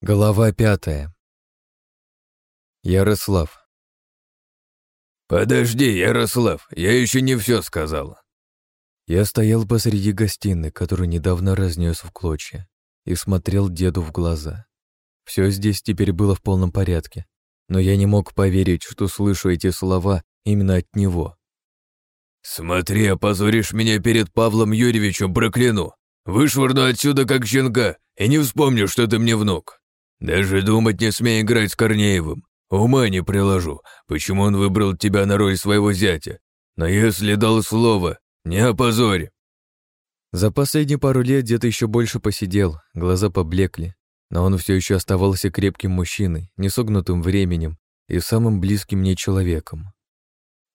Глава пятая. Ярослав. «Подожди, Ярослав, я еще не все сказал». Я стоял посреди гостиной, которую недавно разнес в клочья, и смотрел деду в глаза. Все здесь теперь было в полном порядке, но я не мог поверить, что слышу эти слова именно от него. «Смотри, опозоришь меня перед Павлом Юрьевичем, прокляну! Вышвырну отсюда как щенка и не вспомню, что ты мне внук!» Даже думать не смей играть с Корнеевым. Ума не приложу, почему он выбрал тебя на роль своего зятя. Но если дал слово, не опозорь. За последние пару лет дед еще больше посидел, глаза поблекли, но он все еще оставался крепким мужчиной, несогнутым временем и самым близким мне человеком.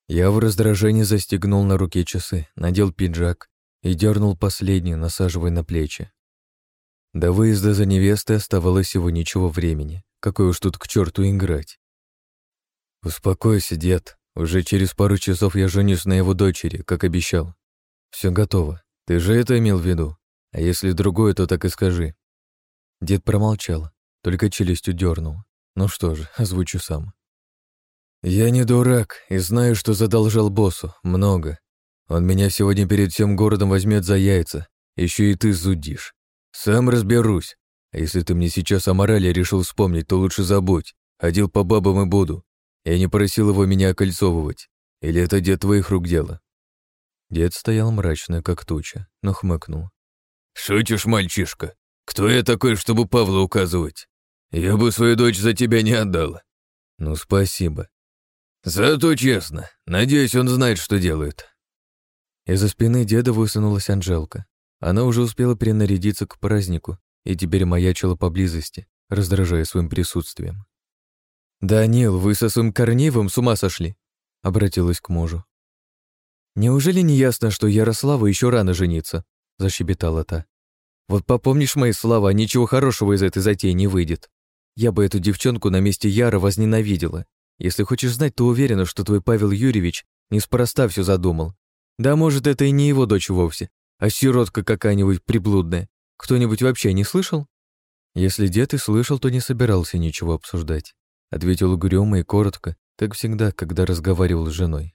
Я в раздражении застегнул на руке часы, надел пиджак и дернул последний, насаживая на плечи. До выезда за невестой оставалось всего ничего времени. Какой уж тут к черту играть. Успокойся, дед. Уже через пару часов я женюсь на его дочери, как обещал. Все готово. Ты же это имел в виду? А если другое, то так и скажи. Дед промолчал, только челюстью дернул. Ну что же, озвучу сам. Я не дурак и знаю, что задолжал боссу. Много. Он меня сегодня перед всем городом возьмет за яйца. Еще и ты зудишь. «Сам разберусь. А если ты мне сейчас о морали решил вспомнить, то лучше забудь. Ходил по бабам и буду. Я не просил его меня окольцовывать. Или это дед твоих рук дело?» Дед стоял мрачно, как туча, но хмыкнул. «Шутишь, мальчишка? Кто я такой, чтобы Павла указывать? Я бы свою дочь за тебя не отдала». «Ну, спасибо». «Зато честно. Надеюсь, он знает, что делает». Из-за спины деда высунулась Анжелка. Она уже успела принарядиться к празднику и теперь маячила поблизости, раздражая своим присутствием. «Данил, вы со своим Корнеевым с ума сошли?» — обратилась к мужу. «Неужели не ясно, что Ярославу еще рано жениться?» — защебетала та. «Вот попомнишь мои слова, ничего хорошего из этой затеи не выйдет. Я бы эту девчонку на месте Яра возненавидела. Если хочешь знать, то уверена, что твой Павел Юрьевич неспроста все задумал. Да, может, это и не его дочь вовсе, а сиротка какая-нибудь приблудная. Кто-нибудь вообще не слышал? Если дед и слышал, то не собирался ничего обсуждать. Ответил угрюмо и коротко, как всегда, когда разговаривал с женой.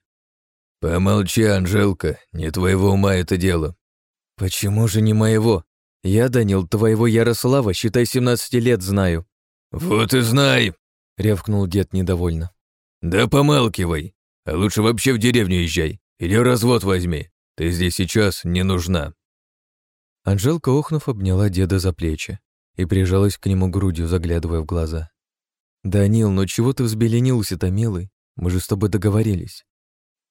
«Помолчи, Анжелка, не твоего ума это дело». «Почему же не моего? Я, Данил, твоего Ярослава, считай, 17 лет знаю». «Вот и знай», — рявкнул дед недовольно. «Да помалкивай, а лучше вообще в деревню езжай, или развод возьми. Ты здесь сейчас не нужна». Анжелка, охнув, обняла деда за плечи и прижалась к нему грудью, заглядывая в глаза. «Данил, ну чего ты взбеленился-то, милый? Мы же с тобой договорились.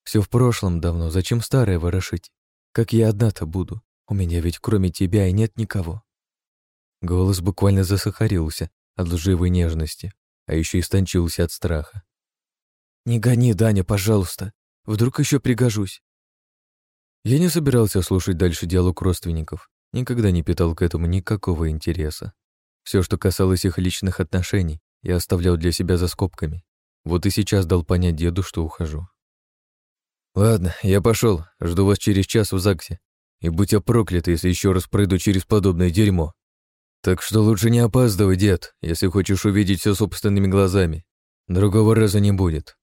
Все в прошлом давно, зачем старое ворошить? Как я одна-то буду? У меня ведь кроме тебя и нет никого». Голос буквально засахарился от лживой нежности, а еще истончился от страха. «Не гони, Даня, пожалуйста. Вдруг еще пригожусь. Я не собирался слушать дальше диалог родственников, никогда не питал к этому никакого интереса. Все, что касалось их личных отношений, я оставлял для себя за скобками. Вот и сейчас дал понять деду, что ухожу. «Ладно, я пошел, жду вас через час в ЗАГСе. И будь я проклят, если еще раз пройду через подобное дерьмо. Так что лучше не опаздывай, дед, если хочешь увидеть все собственными глазами. Другого раза не будет».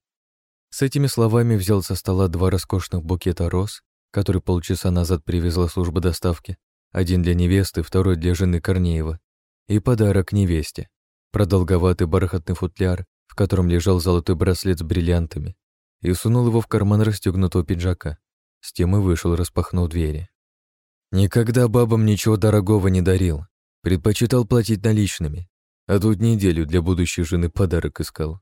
С этими словами взял со стола два роскошных букета роз который полчаса назад привезла служба доставки, один для невесты, второй для жены Корнеева, и подарок невесте, продолговатый бархатный футляр, в котором лежал золотой браслет с бриллиантами, и сунул его в карман расстегнутого пиджака. С тем и вышел, распахнув двери. Никогда бабам ничего дорогого не дарил, предпочитал платить наличными, а тут неделю для будущей жены подарок искал.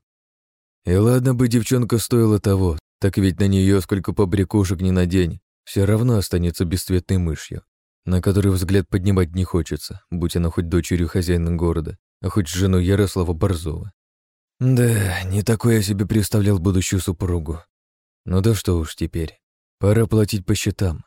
И ладно бы девчонка стоила того, так ведь на нее сколько побрякушек не надень, все равно останется бесцветной мышью, на которую взгляд поднимать не хочется, будь она хоть дочерью хозяина города, а хоть жену Ярослава Борзова. Да, не такое я себе представлял будущую супругу. Ну да что уж теперь, пора платить по счетам.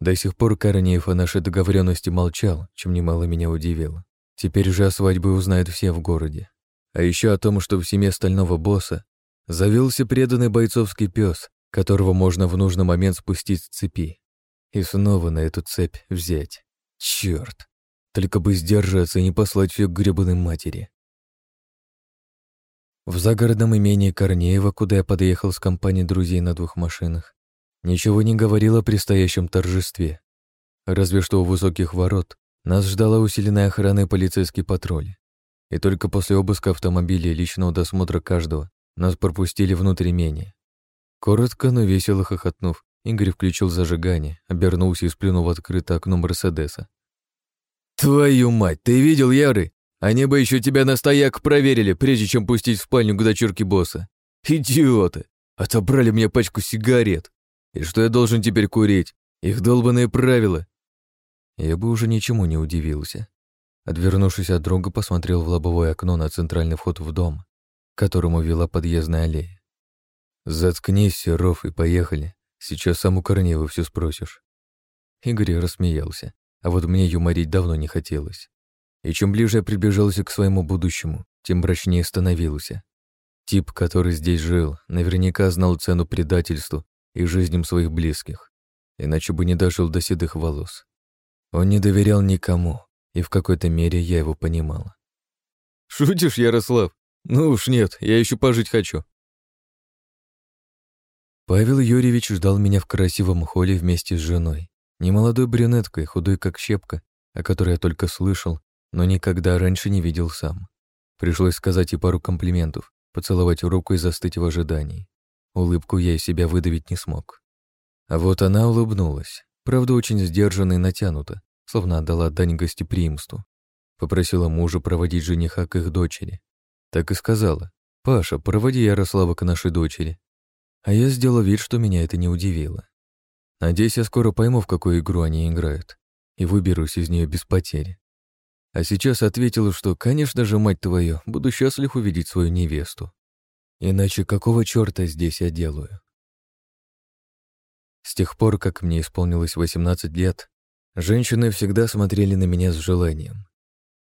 До сих пор Корнеев о нашей договоренности молчал, чем немало меня удивило. Теперь же о свадьбе узнают все в городе. А еще о том, что в семье стального босса завелся преданный бойцовский пес, которого можно в нужный момент спустить с цепи и снова на эту цепь взять. Черт! Только бы сдержаться и не послать все к гребаной матери. В загородном имении Корнеева, куда я подъехал с компанией друзей на двух машинах, ничего не говорило о предстоящем торжестве. Разве что у высоких ворот нас ждала усиленная охрана и полицейский патруль. И только после обыска автомобиля и личного досмотра каждого нас пропустили внутрь имения. Коротко, но весело хохотнув, Игорь включил зажигание, обернулся и сплюнул в открытое окно Мерседеса. «Твою мать, ты видел, Яры? Они бы еще тебя на стояк проверили, прежде чем пустить в спальню к дочурке босса. Идиоты! Отобрали мне пачку сигарет. И что я должен теперь курить? Их долбанные правила. Я бы уже ничему не удивился. Отвернувшись от друга, посмотрел в лобовое окно на центральный вход в дом, к которому вела подъездная аллея. «Заткнись, Серов, и поехали. Сейчас сам у Корнеева все спросишь». Игорь рассмеялся, а вот мне юморить давно не хотелось. И чем ближе я приближался к своему будущему, тем мрачнее становился. Тип, который здесь жил, наверняка знал цену предательству и жизням своих близких, иначе бы не дожил до седых волос. Он не доверял никому, и в какой-то мере я его понимал. «Шутишь, Ярослав? Ну уж нет, я еще пожить хочу». Павел Юрьевич ждал меня в красивом холле вместе с женой, немолодой брюнеткой, худой как щепка, о которой я только слышал но никогда раньше не видел сам. Пришлось сказать ей пару комплиментов, поцеловать руку и застыть в ожидании. Улыбку я из себя выдавить не смог. А вот она улыбнулась, правда, очень сдержанно и натянуто, словно отдала дань гостеприимству. Попросила мужа проводить жениха к их дочери. Так и сказала, «Паша, проводи Ярослава к нашей дочери». А я сделал вид, что меня это не удивило. Надеюсь, я скоро пойму, в какую игру они играют, и выберусь из нее без потери. А сейчас ответила, что, конечно же, мать твою, буду счастлив увидеть свою невесту. Иначе какого черта здесь я делаю? С тех пор, как мне исполнилось 18 лет, женщины всегда смотрели на меня с желанием.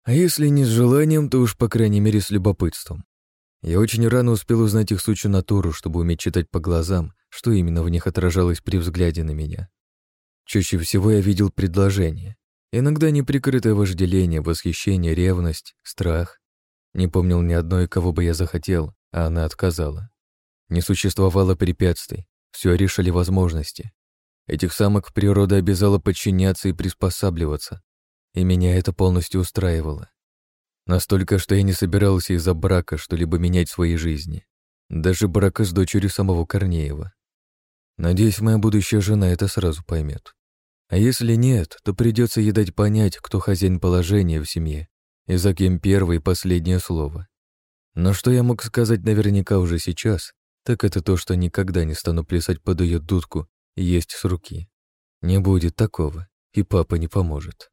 А если не с желанием, то уж, по крайней мере, с любопытством. Я очень рано успел узнать их сучью натуру, чтобы уметь читать по глазам, что именно в них отражалось при взгляде на меня. Чаще всего я видел предложение, Иногда неприкрытое вожделение, восхищение, ревность, страх. Не помнил ни одной, кого бы я захотел, а она отказала. Не существовало препятствий, все решили возможности. Этих самок природа обязала подчиняться и приспосабливаться, и меня это полностью устраивало. Настолько, что я не собирался из-за брака что-либо менять в своей жизни. Даже брака с дочерью самого Корнеева. Надеюсь, моя будущая жена это сразу поймет. А если нет, то придется ей дать понять, кто хозяин положения в семье и за кем первое и последнее слово. Но что я мог сказать наверняка уже сейчас, так это то, что никогда не стану плясать под ее дудку и есть с руки. Не будет такого, и папа не поможет.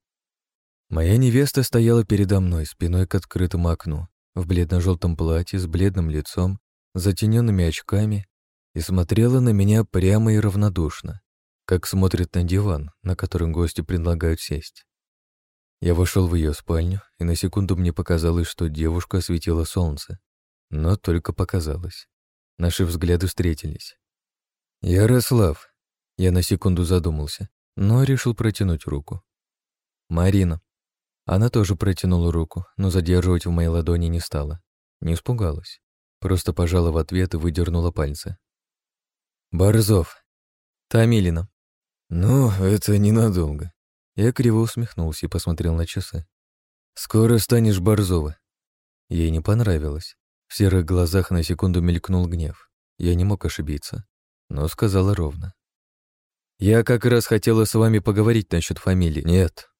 Моя невеста стояла передо мной, спиной к открытому окну, в бледно-желтом платье, с бледным лицом, затененными очками, и смотрела на меня прямо и равнодушно как смотрит на диван, на котором гости предлагают сесть. Я вошел в ее спальню, и на секунду мне показалось, что девушка осветила солнце. Но только показалось. Наши взгляды встретились. «Ярослав!» Я на секунду задумался, но решил протянуть руку. «Марина!» Она тоже протянула руку, но задерживать в моей ладони не стала. Не испугалась. Просто пожала в ответ и выдернула пальцы. «Борзов!» «Тамилина!» «Ну, это ненадолго». Я криво усмехнулся и посмотрел на часы. «Скоро станешь Борзова». Ей не понравилось. В серых глазах на секунду мелькнул гнев. Я не мог ошибиться, но сказала ровно. «Я как раз хотела с вами поговорить насчет фамилии. Нет».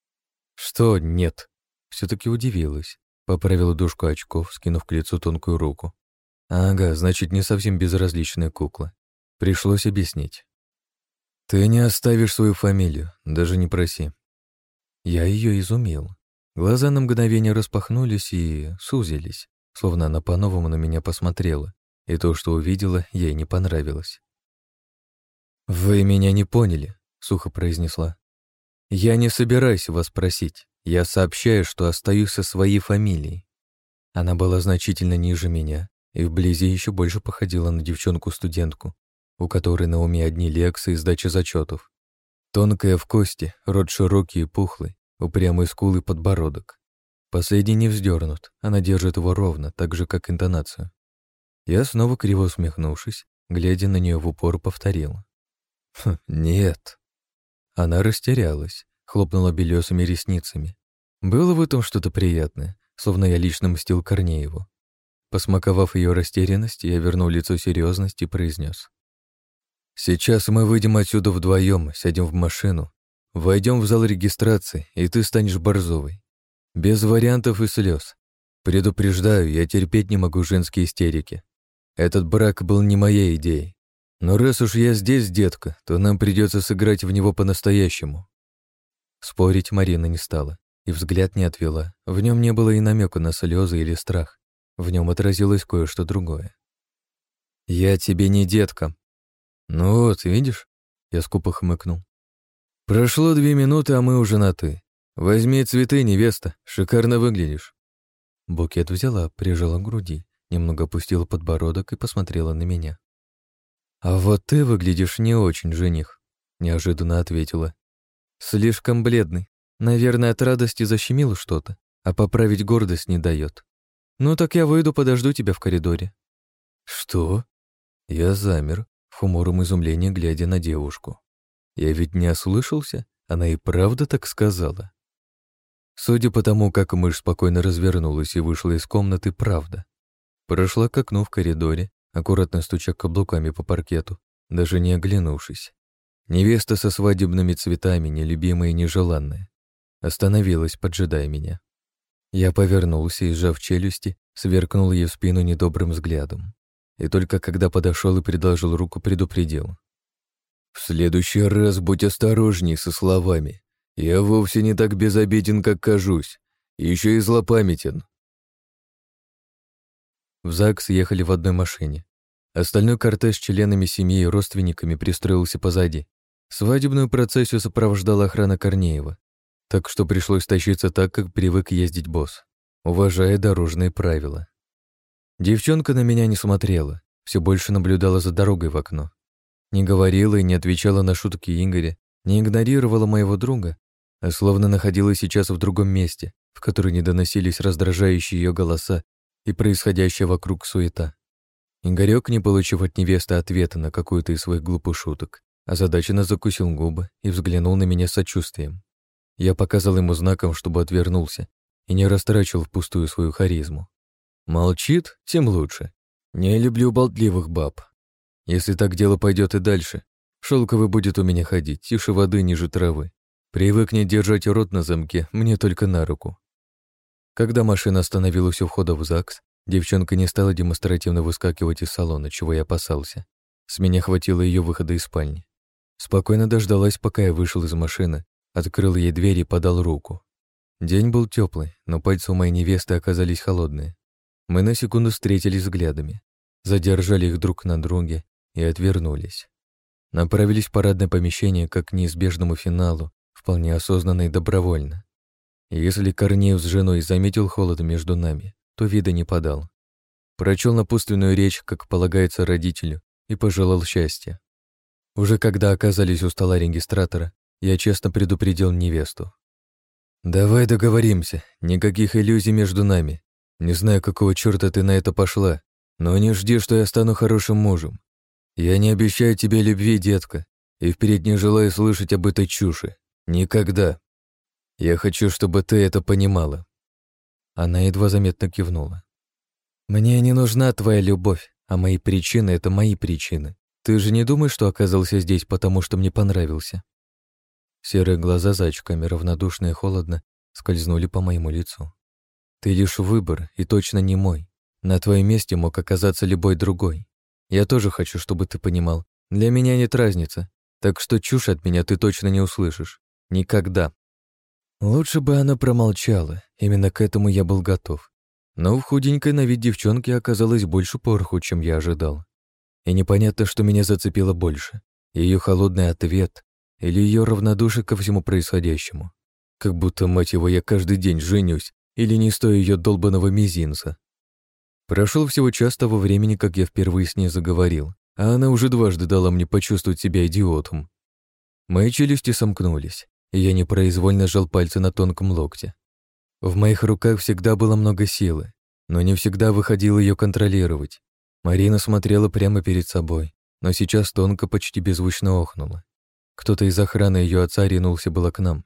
«Что нет?» все таки удивилась. Поправила дужку очков, скинув к лицу тонкую руку. «Ага, значит, не совсем безразличная кукла. Пришлось объяснить. «Ты не оставишь свою фамилию, даже не проси». Я ее изумил. Глаза на мгновение распахнулись и сузились, словно она по-новому на меня посмотрела, и то, что увидела, ей не понравилось. «Вы меня не поняли», — сухо произнесла. «Я не собираюсь вас просить. Я сообщаю, что остаюсь со своей фамилией». Она была значительно ниже меня и вблизи еще больше походила на девчонку-студентку, у которой на уме одни лекции и сдача зачетов. Тонкая в кости, рот широкий и пухлый, упрямый скулы подбородок. Последний не вздернут, она держит его ровно, так же, как интонацию. Я снова криво усмехнувшись, глядя на нее в упор, повторил. «Хм, «Нет». Она растерялась, хлопнула белесыми ресницами. Было в этом что-то приятное, словно я лично мстил Корнееву. Посмаковав ее растерянность, я вернул лицо серьезности и произнес. «Сейчас мы выйдем отсюда вдвоем, сядем в машину, войдем в зал регистрации, и ты станешь Борзовой. Без вариантов и слез. Предупреждаю, я терпеть не могу женские истерики. Этот брак был не моей идеей. Но раз уж я здесь, детка, то нам придется сыграть в него по-настоящему». Спорить Марина не стала и взгляд не отвела. В нем не было и намека на слезы или страх. В нем отразилось кое-что другое. «Я тебе не детка». «Ну вот, видишь?» Я скупо хмыкнул. «Прошло две минуты, а мы уже на «ты». Возьми цветы, невеста, шикарно выглядишь». Букет взяла, прижала к груди, немного опустила подбородок и посмотрела на меня. «А вот ты выглядишь не очень, жених», — неожиданно ответила. «Слишком бледный. Наверное, от радости защемило что-то, а поправить гордость не дает. Ну так я выйду, подожду тебя в коридоре». «Что?» Я замер, в хумором изумлении глядя на девушку. Я ведь не ослышался, она и правда так сказала. Судя по тому, как мышь спокойно развернулась и вышла из комнаты, правда. Прошла к окну в коридоре, аккуратно стуча каблуками по паркету, даже не оглянувшись. Невеста со свадебными цветами, нелюбимая и нежеланная. Остановилась, поджидая меня. Я повернулся и, сжав челюсти, сверкнул ей в спину недобрым взглядом. И только когда подошел и предложил руку, предупредил. «В следующий раз будь осторожней со словами. Я вовсе не так безобиден, как кажусь. Еще и злопамятен». В ЗАГС ехали в одной машине. Остальной кортеж с членами семьи и родственниками пристроился позади. Свадебную процессию сопровождала охрана Корнеева так что пришлось тащиться так, как привык ездить босс, уважая дорожные правила. Девчонка на меня не смотрела, все больше наблюдала за дорогой в окно. Не говорила и не отвечала на шутки Игоря, не игнорировала моего друга, а словно находилась сейчас в другом месте, в которое не доносились раздражающие ее голоса и происходящая вокруг суета. Игорек, не получив от невесты ответа на какую-то из своих глупых шуток, озадаченно закусил губы и взглянул на меня с сочувствием. Я показал ему знаком, чтобы отвернулся, и не растрачивал впустую свою харизму. Молчит, тем лучше. Не люблю болтливых баб. Если так дело пойдет и дальше, шелковый будет у меня ходить, тише воды ниже травы. Привыкнет держать рот на замке, мне только на руку. Когда машина остановилась у входа в ЗАГС, девчонка не стала демонстративно выскакивать из салона, чего я опасался. С меня хватило ее выхода из спальни. Спокойно дождалась, пока я вышел из машины Открыл ей дверь и подал руку. День был теплый, но пальцы у моей невесты оказались холодные. Мы на секунду встретились взглядами, задержали их друг на друге и отвернулись. Направились в парадное помещение как к неизбежному финалу, вполне осознанно и добровольно. Если Корнеев с женой заметил холод между нами, то вида не подал. Прочел напутственную речь, как полагается родителю, и пожелал счастья. Уже когда оказались у стола регистратора, я честно предупредил невесту. «Давай договоримся, никаких иллюзий между нами. Не знаю, какого черта ты на это пошла, но не жди, что я стану хорошим мужем. Я не обещаю тебе любви, детка, и впредь не желаю слышать об этой чуши. Никогда. Я хочу, чтобы ты это понимала». Она едва заметно кивнула. «Мне не нужна твоя любовь, а мои причины — это мои причины. Ты же не думаешь, что оказался здесь, потому что мне понравился?» Серые глаза за очками, равнодушно и холодно, скользнули по моему лицу. «Ты лишь выбор, и точно не мой. На твоем месте мог оказаться любой другой. Я тоже хочу, чтобы ты понимал. Для меня нет разницы, так что чушь от меня ты точно не услышишь. Никогда». Лучше бы она промолчала, именно к этому я был готов. Но в худенькой на вид девчонки оказалось больше пороху, чем я ожидал. И непонятно, что меня зацепило больше. Ее холодный ответ или ее равнодушие ко всему происходящему. Как будто, мать его, я каждый день женюсь или не стою ее долбанного мизинца. Прошел всего час того времени, как я впервые с ней заговорил, а она уже дважды дала мне почувствовать себя идиотом. Мои челюсти сомкнулись, и я непроизвольно сжал пальцы на тонком локте. В моих руках всегда было много силы, но не всегда выходило ее контролировать. Марина смотрела прямо перед собой, но сейчас тонко, почти беззвучно охнула. Кто-то из охраны ее отца ринулся было к нам,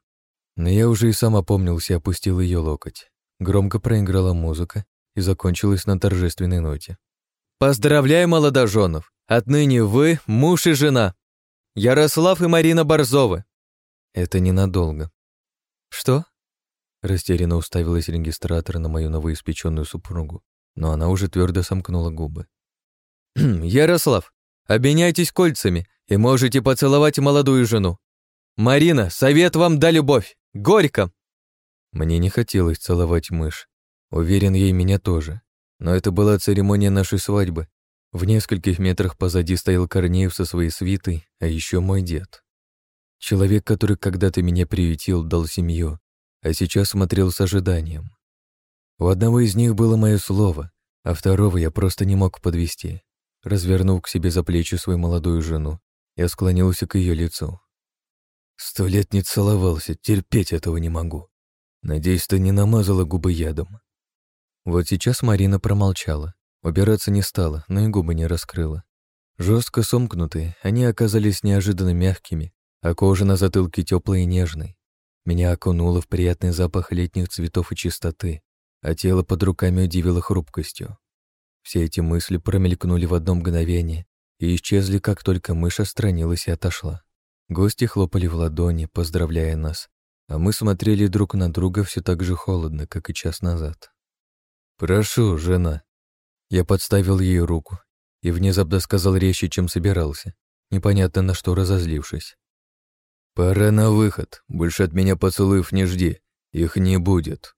но я уже и сам опомнился и опустил ее локоть. Громко проиграла музыка и закончилась на торжественной ноте. «Поздравляю, молодоженов! Отныне вы муж и жена! Ярослав и Марина Борзовы!» Это ненадолго. «Что?» Растерянно уставилась регистратор на мою новоиспеченную супругу, но она уже твердо сомкнула губы. «Ярослав, обменяйтесь кольцами и можете поцеловать молодую жену. Марина, совет вам да любовь! Горько!» Мне не хотелось целовать мышь. Уверен, ей меня тоже. Но это была церемония нашей свадьбы. В нескольких метрах позади стоял Корнеев со своей свитой, а еще мой дед. Человек, который когда-то меня приютил, дал семью, а сейчас смотрел с ожиданием. У одного из них было мое слово, а второго я просто не мог подвести. Развернув к себе за плечи свою молодую жену, я склонился к ее лицу. «Сто лет не целовался, терпеть этого не могу. Надеюсь, ты не намазала губы ядом». Вот сейчас Марина промолчала. Убираться не стала, но и губы не раскрыла. Жестко сомкнутые, они оказались неожиданно мягкими, а кожа на затылке теплой и нежной. Меня окунуло в приятный запах летних цветов и чистоты, а тело под руками удивило хрупкостью. Все эти мысли промелькнули в одно мгновение и исчезли, как только мышь отстранилась и отошла. Гости хлопали в ладони, поздравляя нас, а мы смотрели друг на друга все так же холодно, как и час назад. «Прошу, жена». Я подставил ей руку и внезапно сказал резче, чем собирался, непонятно на что разозлившись. «Пора на выход, больше от меня поцелуев не жди, их не будет».